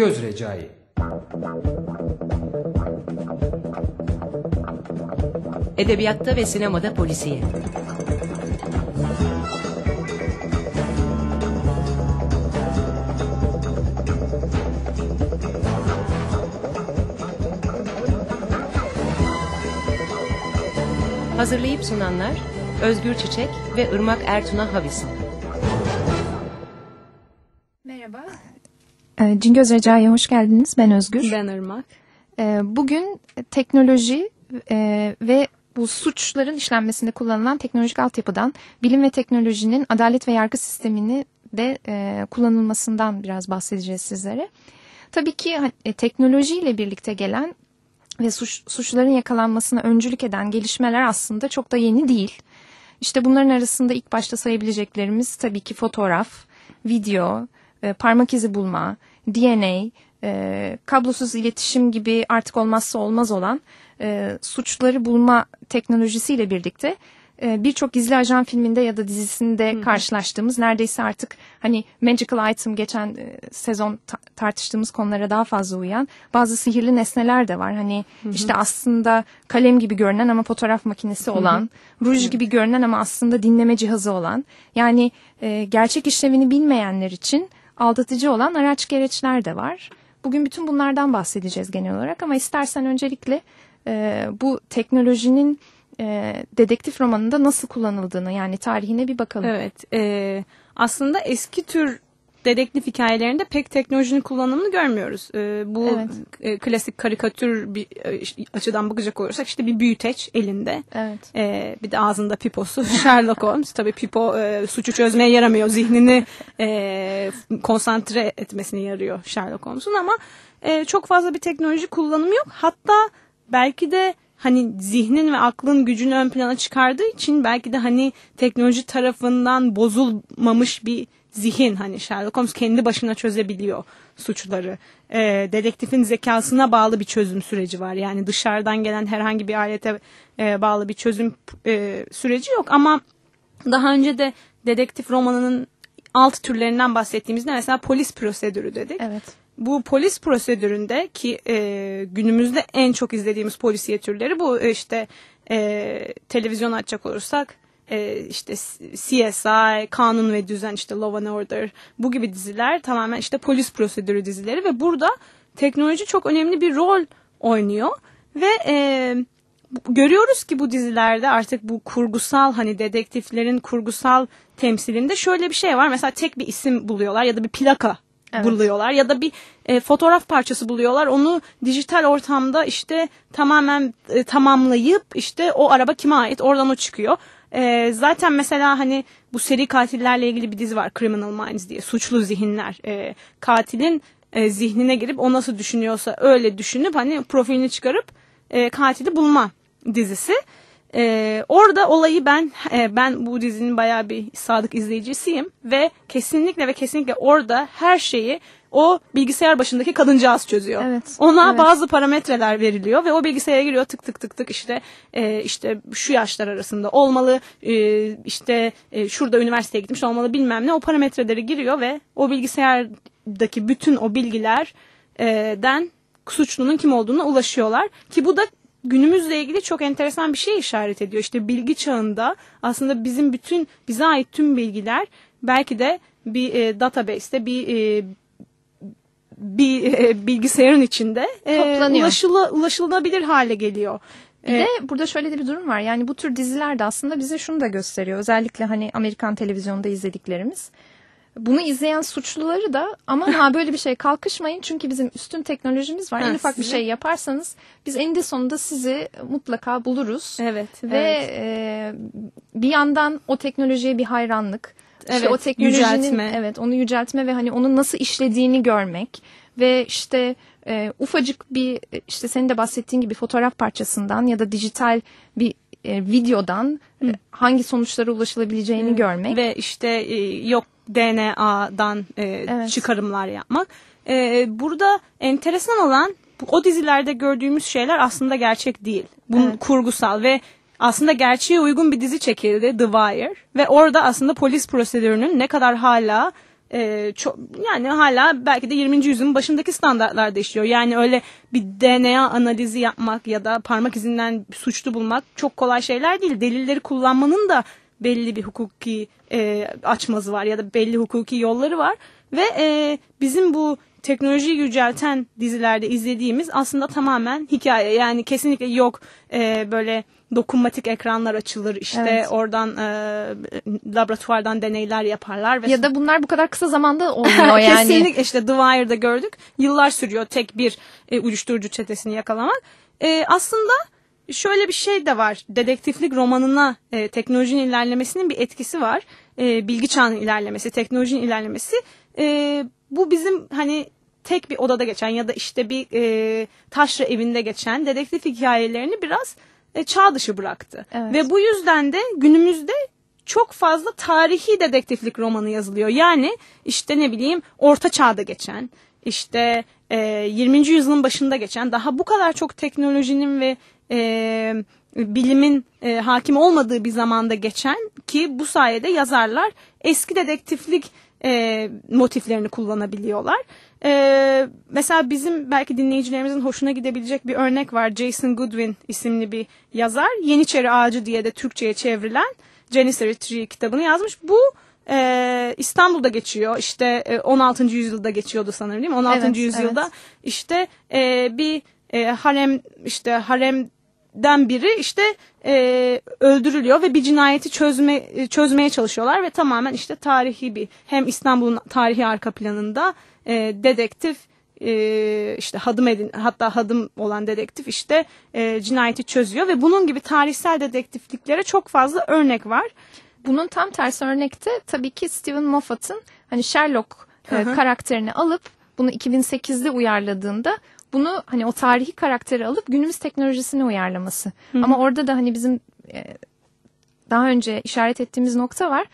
Cingöz Recai Edebiyatta ve sinemada polisiye. Hazırlayıp sunanlar Özgür Çiçek ve Irmak Ertuna Havisan. Cingöz Recai'ye hoş geldiniz. Ben Özgür. Ben Irmak. Ee, Bugün teknoloji e, ve bu suçların işlenmesinde kullanılan teknolojik altyapıdan, bilim ve teknolojinin adalet ve yargı sistemini de e, kullanılmasından biraz bahsedeceğiz sizlere. Tabii ki e, teknolojiyle birlikte gelen ve suç, suçların yakalanmasına öncülük eden gelişmeler aslında çok da yeni değil. İşte bunların arasında ilk başta sayabileceklerimiz tabii ki fotoğraf, video, parmak izi bulma, DNA, e, kablosuz iletişim gibi artık olmazsa olmaz olan e, suçları bulma teknolojisiyle birlikte e, birçok gizli ajan filminde ya da dizisinde Hı-hı. karşılaştığımız neredeyse artık hani magical item geçen e, sezon ta- tartıştığımız konulara daha fazla uyan bazı sihirli nesneler de var. Hani Hı-hı. işte aslında kalem gibi görünen ama fotoğraf makinesi olan, Hı-hı. ruj gibi görünen ama aslında dinleme cihazı olan. Yani e, gerçek işlevini bilmeyenler için aldatıcı olan araç gereçler de var. Bugün bütün bunlardan bahsedeceğiz genel olarak ama istersen öncelikle e, bu teknolojinin e, dedektif romanında nasıl kullanıldığını yani tarihine bir bakalım. Evet e, aslında eski tür dedektif hikayelerinde pek teknolojinin kullanımını görmüyoruz. E, bu evet. e, klasik karikatür bir e, açıdan bakacak olursak işte bir büyüteç elinde. Evet. E, bir de ağzında piposu. Sherlock Holmes tabii pipo e, suçu çözmeye yaramıyor. Zihnini e, konsantre etmesine yarıyor Sherlock Holmes'un ama e, çok fazla bir teknoloji kullanımı yok. Hatta belki de hani zihnin ve aklın gücünü ön plana çıkardığı için belki de hani teknoloji tarafından bozulmamış bir zihin hani Sherlock Holmes kendi başına çözebiliyor suçları. E, dedektifin zekasına bağlı bir çözüm süreci var. Yani dışarıdan gelen herhangi bir alete e, bağlı bir çözüm e, süreci yok ama daha önce de dedektif romanının alt türlerinden bahsettiğimizde mesela polis prosedürü dedik. Evet. Bu polis prosedüründe ki e, günümüzde en çok izlediğimiz polisiye türleri bu e, işte e, televizyon açacak olursak e, işte CSI, Kanun ve Düzen, işte Law and Order bu gibi diziler tamamen işte polis prosedürü dizileri ve burada teknoloji çok önemli bir rol oynuyor ve e, görüyoruz ki bu dizilerde artık bu kurgusal hani dedektiflerin kurgusal temsilinde şöyle bir şey var. Mesela tek bir isim buluyorlar ya da bir plaka evet. buluyorlar ya da bir e, fotoğraf parçası buluyorlar. Onu dijital ortamda işte tamamen e, tamamlayıp işte o araba kime ait oradan o çıkıyor. E, zaten mesela hani bu seri katillerle ilgili bir dizi var Criminal Minds diye suçlu zihinler. E, katilin e, zihnine girip o nasıl düşünüyorsa öyle düşünüp hani profilini çıkarıp e, katili bulma dizisi. Ee, orada olayı ben e, ben bu dizinin bayağı bir sadık izleyicisiyim ve kesinlikle ve kesinlikle orada her şeyi o bilgisayar başındaki kadıncağız çözüyor. Evet, Ona evet. bazı parametreler veriliyor ve o bilgisayara giriyor tık tık tık tık işte e, işte şu yaşlar arasında olmalı e, işte e, şurada üniversiteye gitmiş olmalı bilmem ne o parametreleri giriyor ve o bilgisayardaki bütün o bilgilerden suçlunun kim olduğuna ulaşıyorlar ki bu da günümüzle ilgili çok enteresan bir şey işaret ediyor. İşte bilgi çağında aslında bizim bütün bize ait tüm bilgiler belki de bir e, database'te bir e, bir e, bilgisayarın içinde e, ulaşıla, ulaşılabilir hale geliyor. Bir de burada şöyle de bir durum var. Yani bu tür diziler de aslında bize şunu da gösteriyor. Özellikle hani Amerikan televizyonda izlediklerimiz. Bunu izleyen suçluları da aman ha böyle bir şey kalkışmayın çünkü bizim üstün teknolojimiz var. Ha, en ufak bir şey yaparsanız biz eninde sonunda sizi mutlaka buluruz. Evet. Ve evet. E, bir yandan o teknolojiye bir hayranlık. Evet, işte o teknolojinin yüceltme. evet onu yüceltme ve hani onun nasıl işlediğini görmek ve işte e, ufacık bir işte senin de bahsettiğin gibi fotoğraf parçasından ya da dijital bir e, videodan e, hangi sonuçlara ulaşılabileceğini Hı. görmek ve işte e, yok DNA'dan e, evet. çıkarımlar yapmak. E, burada enteresan olan o dizilerde gördüğümüz şeyler aslında gerçek değil. Bunun evet. kurgusal ve aslında gerçeğe uygun bir dizi çekildi The Wire ve orada aslında polis prosedürünün ne kadar hala e, çok yani hala belki de 20. yüzyılın başındaki standartlarda işliyor. Yani öyle bir DNA analizi yapmak ya da parmak izinden suçlu bulmak çok kolay şeyler değil. Delilleri kullanmanın da belli bir hukuki e, açmazı var ya da belli hukuki yolları var ve e, bizim bu teknolojiyi yücelten dizilerde izlediğimiz aslında tamamen hikaye. Yani kesinlikle yok e, böyle dokunmatik ekranlar açılır işte Evet. oradan e, laboratuvardan deneyler yaparlar. Ve Ya da bunlar bu kadar kısa zamanda olmuyor yani. Kesinlikle işte The Wire'da gördük. Yıllar sürüyor tek bir e, uyuşturucu çetesini yakalamak. E, aslında şöyle bir şey de var. Dedektiflik romanına e, teknolojinin ilerlemesinin bir etkisi var. E, bilgi çağının ilerlemesi, teknolojinin ilerlemesi. E, bu bizim hani tek bir odada geçen ya da işte bir e, taşra evinde geçen dedektif hikayelerini biraz e, çağ dışı bıraktı. Evet. Ve bu yüzden de günümüzde çok fazla tarihi dedektiflik romanı yazılıyor. Yani işte ne bileyim orta çağda geçen, işte e, 20. yüzyılın başında geçen, daha bu kadar çok teknolojinin ve e, bilimin e, hakim olmadığı bir zamanda geçen ki bu sayede yazarlar eski dedektiflik e, motiflerini kullanabiliyorlar. E, mesela bizim belki dinleyicilerimizin hoşuna gidebilecek bir örnek var. Jason Goodwin isimli bir yazar. Yeniçeri Ağacı diye de Türkçe'ye çevrilen Janissary Tree kitabını yazmış. Bu e, İstanbul'da geçiyor. İşte e, 16. yüzyılda geçiyordu sanırım değil mi? 16. Evet, yüzyılda evet. işte e, bir e, harem işte haremden biri işte e, öldürülüyor ve bir cinayeti çözme e, çözmeye çalışıyorlar ve tamamen işte tarihi bir hem İstanbul'un tarihi arka planında e, dedektif e, işte hadım edin hatta hadım olan dedektif işte e, cinayeti çözüyor ve bunun gibi tarihsel dedektifliklere çok fazla örnek var. Bunun tam tersi örnekte tabii ki Stephen Moffat'ın hani Sherlock e, Hı karakterini alıp bunu 2008'de uyarladığında bunu hani o tarihi karakteri alıp günümüz teknolojisine uyarlaması. Ama orada da hani bizim e, daha önce işaret ettiğimiz nokta var.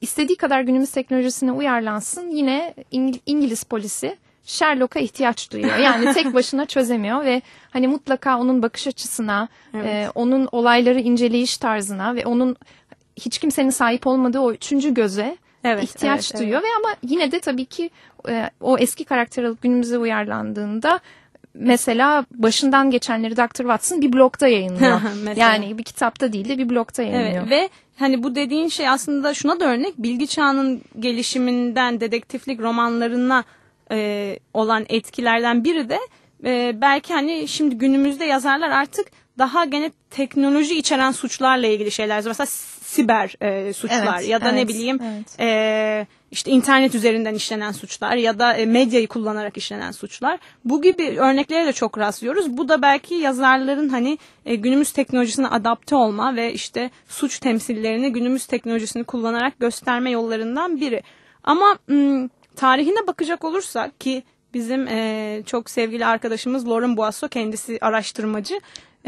İstediği kadar günümüz teknolojisine uyarlansın yine İngil- İngiliz polisi Sherlock'a ihtiyaç duyuyor. Yani tek başına çözemiyor ve hani mutlaka onun bakış açısına, Evet. e, onun olayları inceleyiş tarzına ve onun hiç kimsenin sahip olmadığı o üçüncü göze Evet, ihtiyaç evet, duyuyor ve ama yine de tabii ki e, o eski karakter alıp günümüze uyarlandığında mesela başından geçenleri Dr. Watson bir blogda yayınlıyor. Yani bir kitapta değil de bir blogda yayınlıyor. Evet ve hani bu dediğin şey aslında şuna da örnek bilgi çağının gelişiminden dedektiflik romanlarına e, olan etkilerden biri de e, belki hani şimdi günümüzde yazarlar artık daha gene teknoloji içeren suçlarla ilgili şeyler. Mesela siber e, suçlar Evet, ya da ne evet, bileyim evet. e, işte internet üzerinden işlenen suçlar ya da e, medyayı kullanarak işlenen suçlar. Bu gibi örneklere de çok rastlıyoruz. Bu da belki yazarların hani e, günümüz teknolojisine adapte olma ve işte suç temsillerini günümüz teknolojisini kullanarak gösterme yollarından biri. Ama m, tarihine bakacak olursak ki bizim e, çok sevgili arkadaşımız Lauren Boasso kendisi araştırmacı.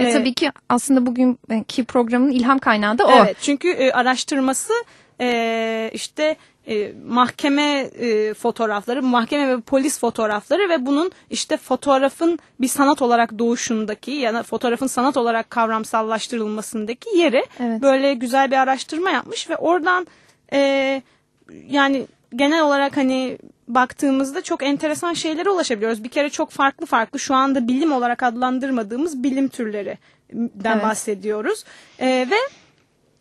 E, tabii ki aslında bugünkü programın ilham kaynağı da o. Evet çünkü e, araştırması e, işte e, mahkeme e, fotoğrafları, mahkeme ve polis fotoğrafları ve bunun işte fotoğrafın bir sanat olarak doğuşundaki ya da fotoğrafın sanat olarak kavramsallaştırılmasındaki yeri Evet. böyle güzel bir araştırma yapmış ve oradan e, yani genel olarak hani baktığımızda çok enteresan şeylere ulaşabiliyoruz. Bir kere çok farklı farklı şu anda bilim olarak adlandırmadığımız bilim türlerinden Evet. bahsediyoruz. E, ve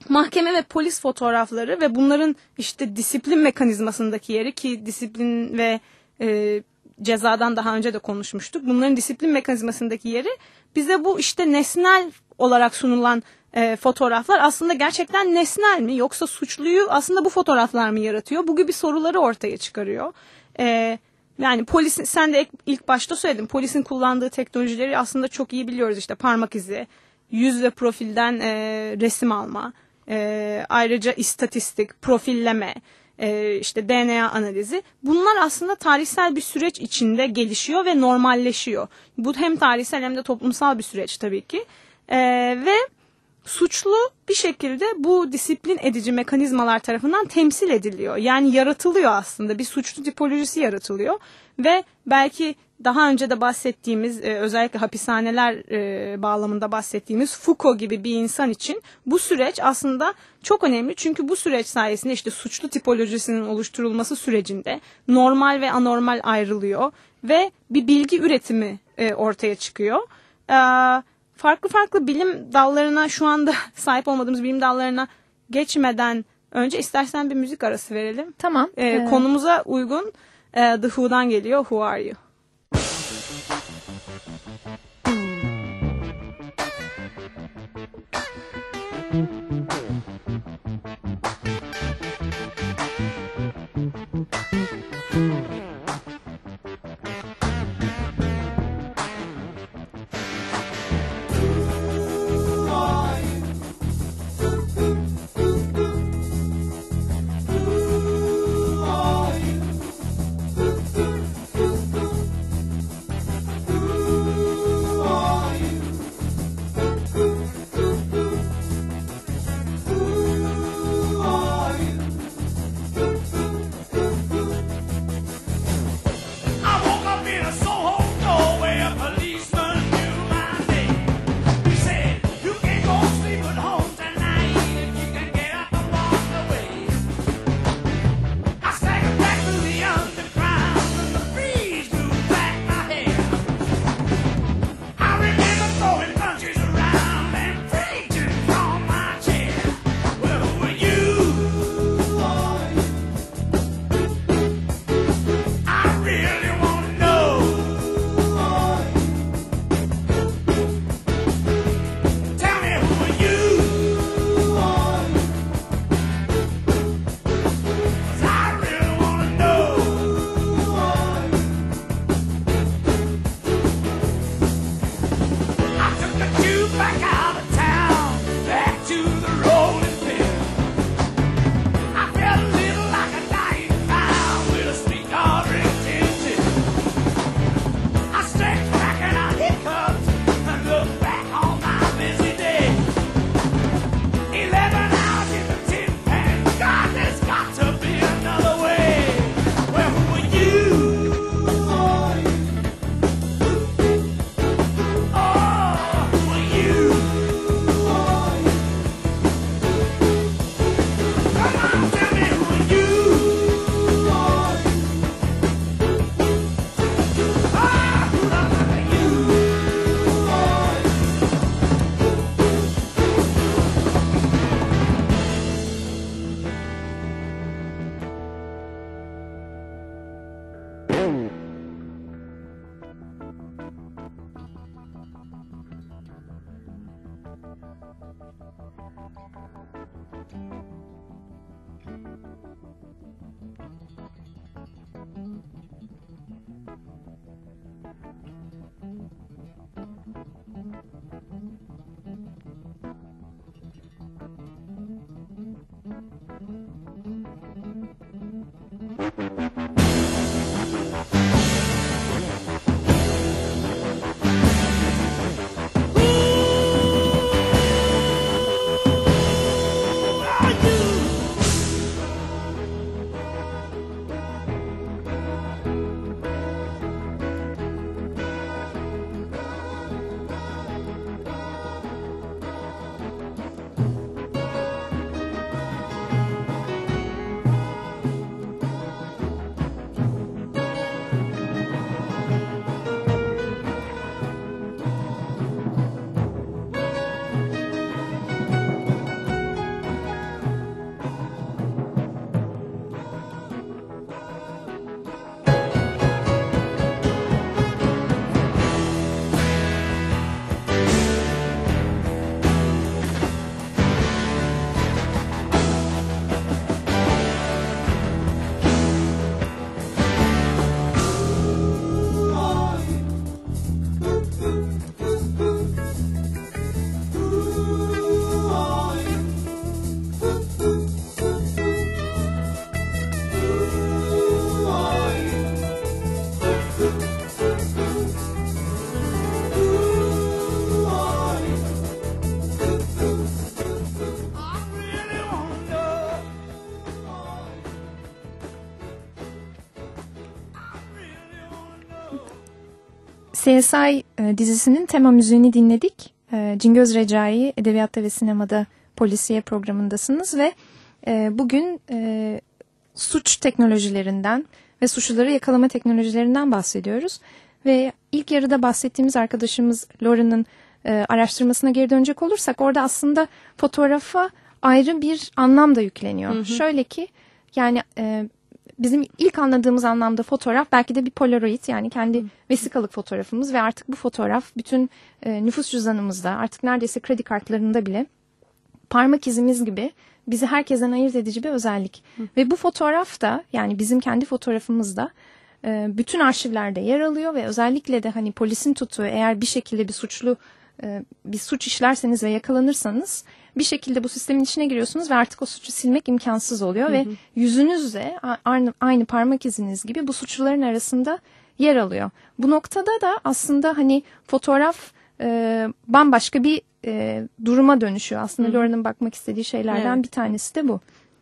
mahkeme ve polis fotoğrafları ve bunların işte disiplin mekanizmasındaki yeri ki disiplin ve e, cezadan daha önce de konuşmuştuk. Bunların disiplin mekanizmasındaki yeri bize bu işte nesnel olarak sunulan e, fotoğraflar aslında gerçekten nesnel mi yoksa suçluyu aslında bu fotoğraflar mı yaratıyor? Bu gibi soruları ortaya çıkarıyor. E, yani polisin sen de ilk başta söyledin polisin kullandığı teknolojileri aslında çok iyi biliyoruz işte parmak izi, yüz ve profilden e, resim alma, e, ayrıca istatistik, profilleme, e, işte DNA analizi. Bunlar aslında tarihsel bir süreç içinde gelişiyor ve normalleşiyor. Bu hem tarihsel hem de toplumsal bir süreç tabii ki. E, ve suçlu bir şekilde bu disiplin edici mekanizmalar tarafından temsil ediliyor. Yani yaratılıyor aslında bir suçlu tipolojisi yaratılıyor ve belki daha önce de bahsettiğimiz e, özellikle hapishaneler e, bağlamında bahsettiğimiz Foucault gibi bir insan için bu süreç aslında çok önemli. Çünkü bu süreç sayesinde işte suçlu tipolojisinin oluşturulması sürecinde normal ve anormal ayrılıyor ve bir bilgi üretimi e, ortaya çıkıyor. E, farklı farklı bilim dallarına şu anda sahip olmadığımız bilim dallarına geçmeden önce istersen bir müzik arası verelim. Tamam. Ee, ee... Konumuza uygun e, The Who'dan geliyor Who Are You? CSI e, dizisinin tema müziğini dinledik. E, Cingöz Recai Edebiyatta ve Sinemada Polisiye programındasınız ve e, bugün suç teknolojilerinden ve suçluları yakalama teknolojilerinden bahsediyoruz. Ve ilk yarıda bahsettiğimiz arkadaşımız Lauren'ın araştırmasına geri dönecek olursak orada aslında fotoğrafa ayrı bir anlam da yükleniyor. Hı hı. Şöyle ki yani e, bizim ilk anladığımız anlamda fotoğraf belki de bir polaroid yani kendi vesikalık fotoğrafımız ve artık bu fotoğraf bütün e, nüfus cüzdanımızda artık neredeyse kredi kartlarında bile parmak izimiz gibi bizi herkesten ayırt edici bir özellik. Hı. Ve bu fotoğraf da yani bizim kendi fotoğrafımız da e, bütün arşivlerde yer alıyor ve özellikle de hani polisin tuttuğu eğer bir şekilde bir suçlu e, bir suç işlerseniz ve yakalanırsanız bir şekilde bu sistemin içine giriyorsunuz ve artık o suçu silmek imkansız oluyor hı hı. ve yüzünüz de aynı, aynı parmak iziniz gibi bu suçluların arasında yer alıyor. Bu noktada da aslında hani fotoğraf e, bambaşka bir e, duruma dönüşüyor. Aslında Laura'nın bakmak istediği şeylerden evet. bir tanesi de bu.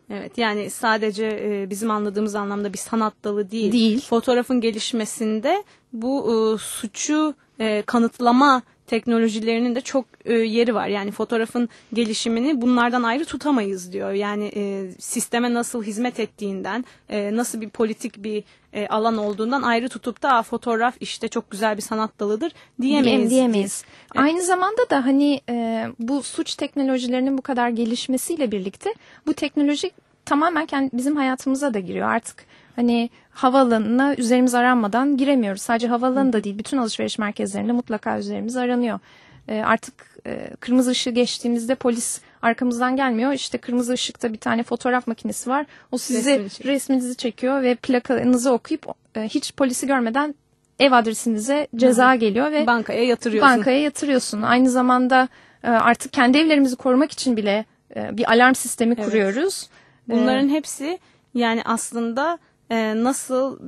Evet yani sadece e, bizim anladığımız anlamda bir sanat dalı değil. Değil. Fotoğrafın gelişmesinde bu e, suçu e, kanıtlama teknolojilerinin de çok e, yeri var. Yani fotoğrafın gelişimini bunlardan ayrı tutamayız diyor. Yani e, sisteme nasıl hizmet ettiğinden, e, nasıl bir politik bir e, alan olduğundan ayrı tutup da fotoğraf işte çok güzel bir sanat dalıdır diyemeyiz. Diyemeyiz. Evet. Aynı zamanda da hani e, bu suç teknolojilerinin bu kadar gelişmesiyle birlikte bu teknoloji tamamen kendi, bizim hayatımıza da giriyor. Artık hani havaalanına üzerimiz aranmadan giremiyoruz. Sadece havaalanı da değil bütün alışveriş merkezlerinde mutlaka üzerimiz aranıyor. E, artık e, kırmızı ışığı geçtiğimizde polis arkamızdan gelmiyor. İşte kırmızı ışıkta bir tane fotoğraf makinesi var. O sizi resminizi çekiyor ve plakanızı okuyup e, hiç polisi görmeden ev adresinize ceza geliyor ve bankaya yatırıyorsun. Bankaya yatırıyorsun. Aynı zamanda e, artık kendi evlerimizi korumak için bile e, bir alarm sistemi evet. kuruyoruz. Bunların ee, hepsi yani aslında e, nasıl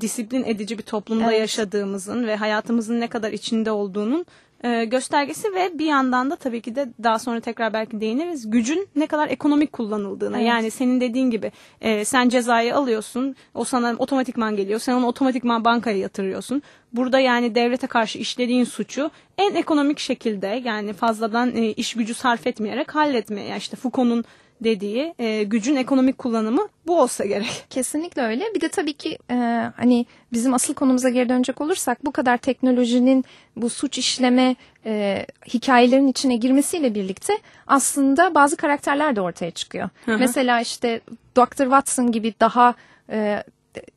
disiplin edici bir toplumda evet. yaşadığımızın ve hayatımızın ne kadar içinde olduğunun e, göstergesi ve bir yandan da tabii ki de daha sonra tekrar belki değiniriz gücün ne kadar ekonomik kullanıldığına evet. yani senin dediğin gibi e, sen cezayı alıyorsun o sana otomatikman geliyor sen onu otomatikman bankaya yatırıyorsun burada yani devlete karşı işlediğin suçu en ekonomik şekilde yani fazladan e, iş gücü sarf etmeyerek halletmeye yani işte Foucault'un dediği e, gücün ekonomik kullanımı bu olsa gerek. Kesinlikle öyle. Bir de tabii ki e, hani bizim asıl konumuza geri dönecek olursak bu kadar teknolojinin bu suç işleme e, hikayelerin içine girmesiyle birlikte aslında bazı karakterler de ortaya çıkıyor. Hı hı. Mesela işte Dr. Watson gibi daha e,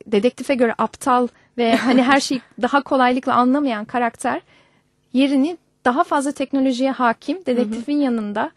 dedektife göre aptal ve hani her şeyi daha kolaylıkla anlamayan karakter yerini daha fazla teknolojiye hakim dedektifin hı hı. yanında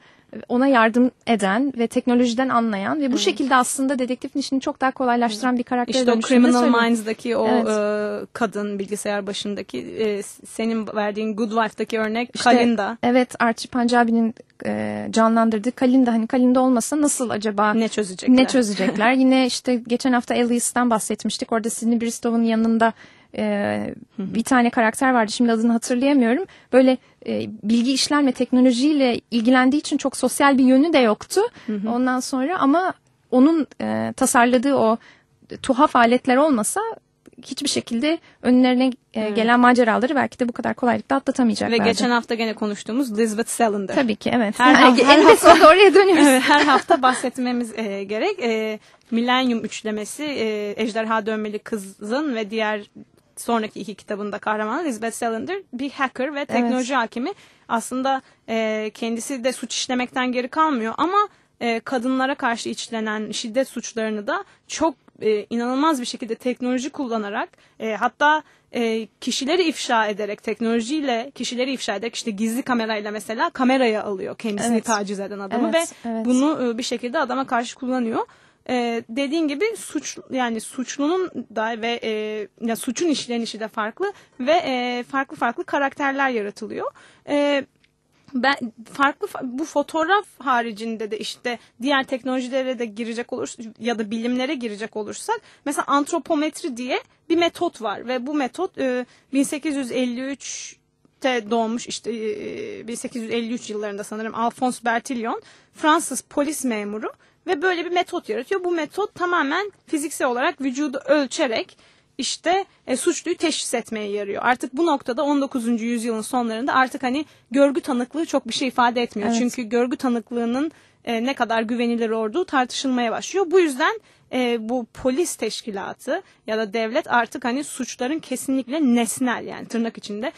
ona yardım eden ve teknolojiden anlayan ve bu evet. şekilde aslında dedektifin işini çok daha kolaylaştıran bir karakter İşte o Criminal Minds'daki o evet. e, kadın bilgisayar başındaki e, senin verdiğin Good Wife'daki örnek işte, Kalinda. Evet Archie Panjabi'nin e, canlandırdığı Kalinda hani Kalinda olmasa nasıl acaba ne çözecekler? Ne çözecekler? Yine işte geçen hafta Alice'den bahsetmiştik. Orada Sidney Bristow'un yanında e, bir tane karakter vardı şimdi adını hatırlayamıyorum. Böyle e, bilgi işlem ve teknolojiyle ilgilendiği için çok sosyal bir yönü de yoktu. Hı hı. Ondan sonra ama onun e, tasarladığı o tuhaf aletler olmasa hiçbir şekilde önlerine e, gelen maceraları belki de bu kadar kolaylıkla atlatamayacaklardı. Ve geçen hafta gene konuştuğumuz Elizabeth Salander. Tabii ki evet. Her, her, her hafta oraya dönüyoruz. evet, her hafta bahsetmemiz e, gerek. E, Milenyum üçlemesi, e, Ejderha Dönmeli Kızın ve diğer sonraki iki kitabında kahraman Elizabeth Salander bir hacker ve teknoloji evet. hakimi. Aslında e, kendisi de suç işlemekten geri kalmıyor ama e, kadınlara karşı içlenen şiddet suçlarını da çok e, inanılmaz bir şekilde teknoloji kullanarak e, hatta e, kişileri ifşa ederek teknolojiyle kişileri ifşa ederek işte gizli kamerayla mesela kameraya alıyor kendisini evet. taciz eden adamı evet, ve evet. bunu e, bir şekilde adama karşı kullanıyor e, dediğin gibi suç yani suçlunun da ve e, ya suçun işlenişi de farklı ve e, farklı farklı karakterler yaratılıyor. E, ben farklı bu fotoğraf haricinde de işte diğer teknolojilere de girecek olur ya da bilimlere girecek olursak mesela antropometri diye bir metot var ve bu metot e, 1853 te doğmuş işte e, 1853 yıllarında sanırım Alphonse Bertillon Fransız polis memuru ve böyle bir metot yaratıyor. Bu metot tamamen fiziksel olarak vücudu ölçerek işte e, suçluyu teşhis etmeye yarıyor. Artık bu noktada 19. yüzyılın sonlarında artık hani görgü tanıklığı çok bir şey ifade etmiyor. Evet. Çünkü görgü tanıklığının e, ne kadar güvenilir olduğu tartışılmaya başlıyor. Bu yüzden e, bu polis teşkilatı ya da devlet artık hani suçların kesinlikle nesnel yani tırnak içinde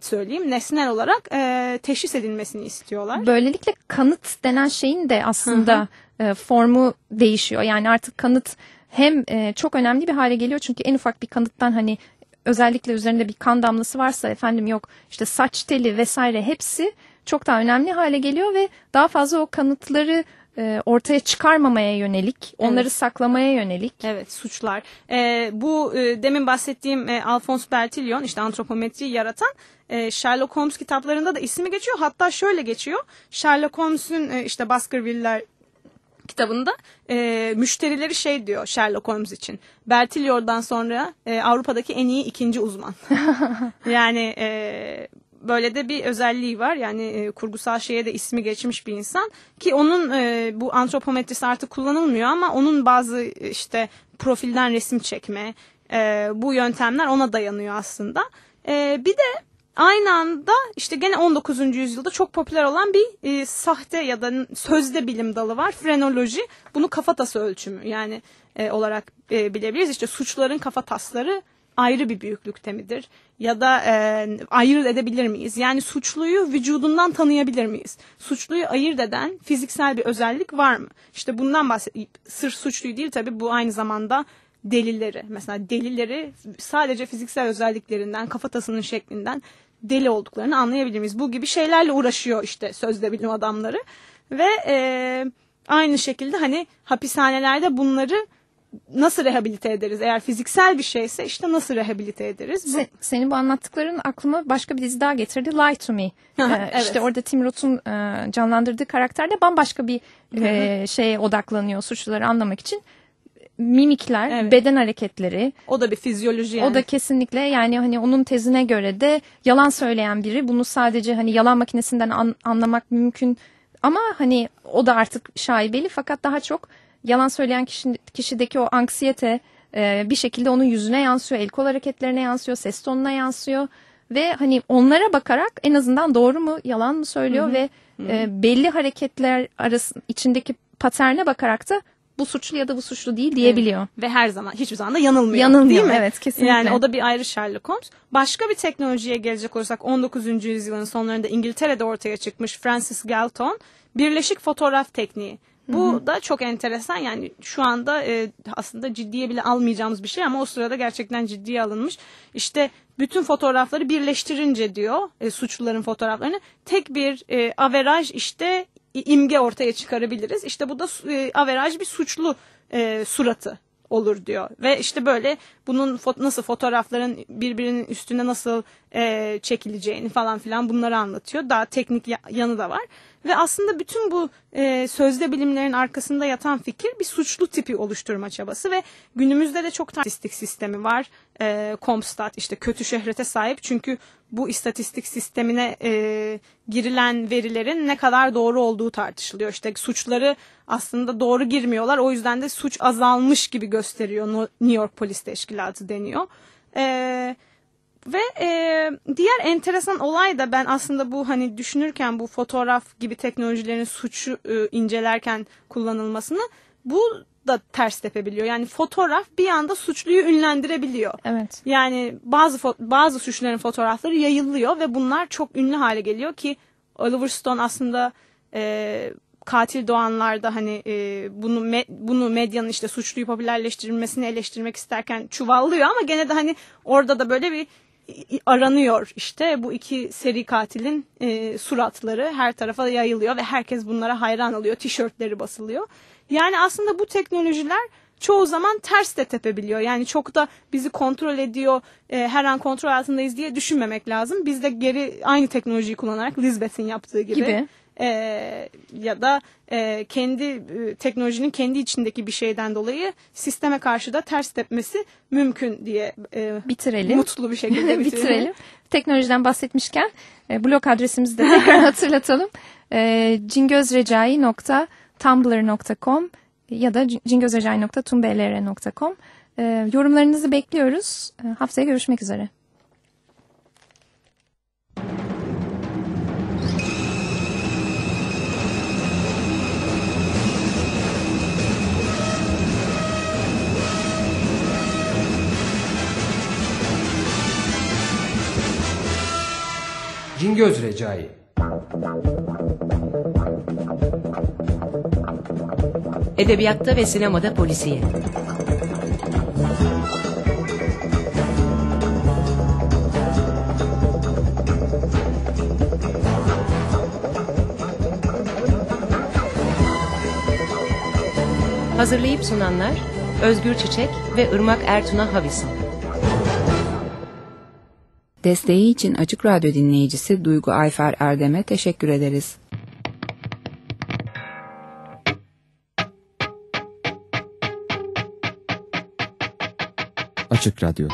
söyleyeyim nesnel olarak e, teşhis edilmesini istiyorlar. Böylelikle kanıt denen şeyin de aslında e, formu değişiyor. Yani artık kanıt hem e, çok önemli bir hale geliyor çünkü en ufak bir kanıttan hani özellikle üzerinde bir kan damlası varsa efendim yok işte saç teli vesaire hepsi çok daha önemli hale geliyor ve daha fazla o kanıtları e, ortaya çıkarmamaya yönelik, onları Evet. saklamaya yönelik. Evet suçlar. E, bu e, demin bahsettiğim e, Alphonse Bertillon işte antropometriyi yaratan e, Sherlock Holmes kitaplarında da ismi geçiyor. Hatta şöyle geçiyor. Sherlock Holmes'un e, işte Baskerville'ler kitabında e, müşterileri şey diyor Sherlock Holmes için. Bertillon'dan sonra e, Avrupa'daki en iyi ikinci uzman. yani e, böyle de bir özelliği var. Yani e, kurgusal şeye de ismi geçmiş bir insan ki onun e, bu antropometrisi artık kullanılmıyor ama onun bazı e, işte profilden resim çekme e, bu yöntemler ona dayanıyor aslında. E, bir de aynı anda işte gene 19. yüzyılda çok popüler olan bir e, sahte ya da sözde bilim dalı var. Frenoloji. Bunu kafatası ölçümü yani e, olarak e, bilebiliriz. İşte suçların kafatasları ayrı bir büyüklükte midir? Ya da e, ayırt edebilir miyiz? Yani suçluyu vücudundan tanıyabilir miyiz? Suçluyu ayırt eden fiziksel bir özellik var mı? İşte bundan bahsedeyim. Sırf suçluyu değil tabii bu aynı zamanda delilleri. Mesela delilleri sadece fiziksel özelliklerinden, kafatasının şeklinden deli olduklarını anlayabilir miyiz? Bu gibi şeylerle uğraşıyor işte sözde bilim adamları. Ve e, aynı şekilde hani hapishanelerde bunları nasıl rehabilite ederiz? Eğer fiziksel bir şeyse işte nasıl rehabilite ederiz? Bu- Se- senin bu anlattıkların aklıma başka bir dizi daha getirdi. Lie to Me. Ee, Evet. İşte orada Tim Roth'un e, canlandırdığı karakter de bambaşka bir e, şeye odaklanıyor suçluları anlamak için. Mimikler, Evet. beden hareketleri. O da bir fizyoloji yani. O da kesinlikle yani hani onun tezine göre de yalan söyleyen biri bunu sadece hani yalan makinesinden an- anlamak mümkün ama hani o da artık şaibeli fakat daha çok yalan söyleyen kişi, kişideki o anksiyete e, bir şekilde onun yüzüne yansıyor, el kol hareketlerine yansıyor, ses tonuna yansıyor ve hani onlara bakarak en azından doğru mu yalan mı söylüyor ve e, belli hareketler arası içindeki paterne bakarak da bu suçlu ya da bu suçlu değil diyebiliyor. Ve her zaman hiçbir zaman da yanılmıyor. Yanılmıyor, değil mi? evet, kesinlikle. Yani o da bir ayrı Sherlock Holmes. Başka bir teknolojiye gelecek olursak 19. yüzyılın sonlarında İngiltere'de ortaya çıkmış Francis Galton birleşik fotoğraf tekniği. Bu da çok enteresan yani şu anda e, aslında ciddiye bile almayacağımız bir şey ama o sırada gerçekten ciddiye alınmış. İşte bütün fotoğrafları birleştirince diyor e, suçluların fotoğraflarını tek bir e, averaj işte imge ortaya çıkarabiliriz. İşte bu da e, averaj bir suçlu e, suratı olur diyor. Ve işte böyle bunun fo- nasıl fotoğrafların birbirinin üstüne nasıl e, çekileceğini falan filan bunları anlatıyor. Daha teknik ya- yanı da var. Ve aslında bütün bu e, sözde bilimlerin arkasında yatan fikir bir suçlu tipi oluşturma çabası ve günümüzde de çok statistik sistemi var. E, Comstat işte kötü şöhrete sahip çünkü bu istatistik sistemine e, girilen verilerin ne kadar doğru olduğu tartışılıyor. İşte suçları aslında doğru girmiyorlar. O yüzden de suç azalmış gibi gösteriyor New York Polis Teşkilatı deniyor. E, ve e, diğer enteresan olay da ben aslında bu hani düşünürken bu fotoğraf gibi teknolojilerin suçu e, incelerken kullanılmasını bu da ters tepebiliyor. Yani fotoğraf bir anda suçluyu ünlendirebiliyor. Evet. Yani bazı bazı suçluların fotoğrafları yayılıyor ve bunlar çok ünlü hale geliyor ki Oliver Stone aslında e, katil doğanlarda hani e, bunu me- bunu medyanın işte suçluyu popülerleştirilmesini eleştirmek isterken çuvallıyor ama gene de hani orada da böyle bir aranıyor işte bu iki seri katilin e, suratları her tarafa yayılıyor ve herkes bunlara hayran oluyor tişörtleri basılıyor. Yani aslında bu teknolojiler çoğu zaman ters de tepebiliyor. Yani çok da bizi kontrol ediyor, e, her an kontrol altındayız diye düşünmemek lazım. Biz de geri aynı teknolojiyi kullanarak Lisbeth'in yaptığı gibi, Gibi. E, ya da e, kendi e, teknolojinin kendi içindeki bir şeyden dolayı sisteme karşı da ters tepmesi mümkün diye e, Bitirelim. mutlu bir şekilde bitirelim. Teknolojiden bahsetmişken e, blog adresimizi de tekrar hatırlatalım. E, cingözrecai.tumblr.com ya da cingözrecai.tumblr.com E, yorumlarınızı bekliyoruz. E, haftaya görüşmek üzere. Cingöz Recai Edebiyatta ve sinemada polisiye. Hazırlayıp sunanlar Özgür Çiçek ve Irmak Ertuna Havisan. Desteği için Açık Radyo dinleyicisi Duygu Ayfer Erdem'e teşekkür ederiz. Açık Radyo